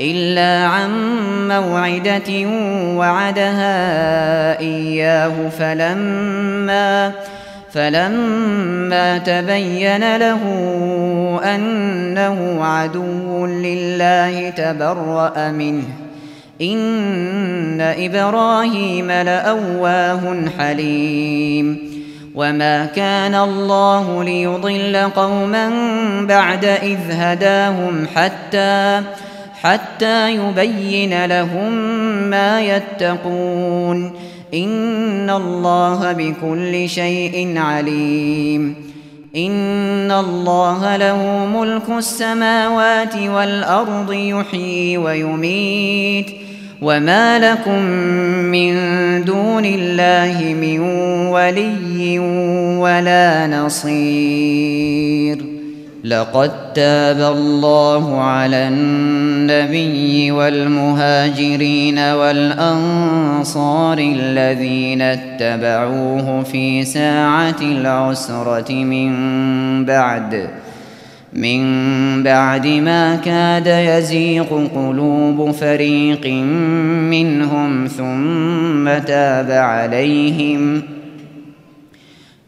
إلا عن موعدة وعدها إياه فلما فلما تبين له أنه عدو لله تبرأ منه إن إبراهيم لأواه حليم وما كان الله ليضل قوما بعد إذ هداهم حتى حتى حتى يبين لهم ما يتقون. إن الله بكل شيء عليم. إن الله له ملك السماوات والأرض يحيي ويميت. وما لكم من دون الله من ولي ولا نصير. لقد تاب الله على النبي والمهاجرين والأنصار الذين اتبعوه في ساعة العسرة من بعد من بعد ما كاد يزيق قلوب فريق منهم ثم تاب عليهم ۖ.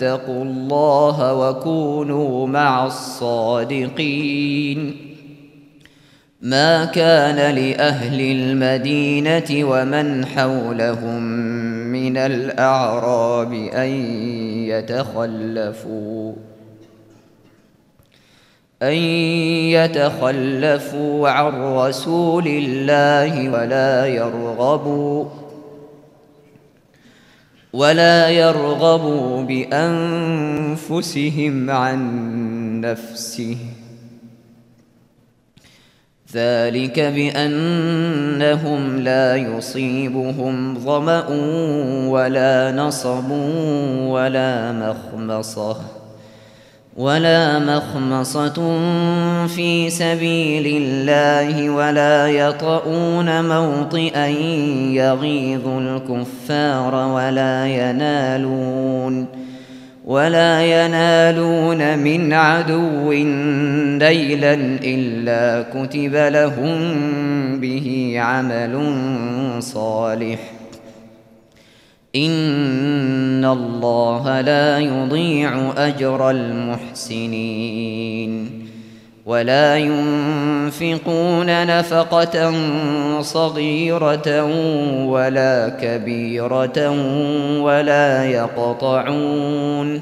فاتقوا الله وكونوا مع الصادقين. ما كان لأهل المدينة ومن حولهم من الأعراب أن يتخلفوا أن يتخلفوا عن رسول الله ولا يرغبوا. ولا يرغبوا بأنفسهم عن نفسه. ذلك بأنهم لا يصيبهم ظمأ ولا نصب ولا مخمصة. ولا مخمصة في سبيل الله ولا يطؤون موطئا يغيظ الكفار ولا ينالون ولا ينالون من عدو ليلا إلا كتب لهم به عمل صالح ان الله لا يضيع اجر المحسنين ولا ينفقون نفقة صغيرة ولا كبيرة ولا يقطعون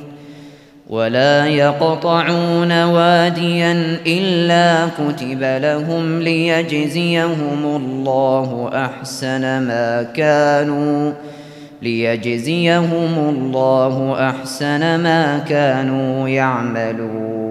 ولا يقطعون واديا إلا كتب لهم ليجزيهم الله أحسن ما كانوا يعملون ليجزيهم الله أحسن ما كانوا يعملون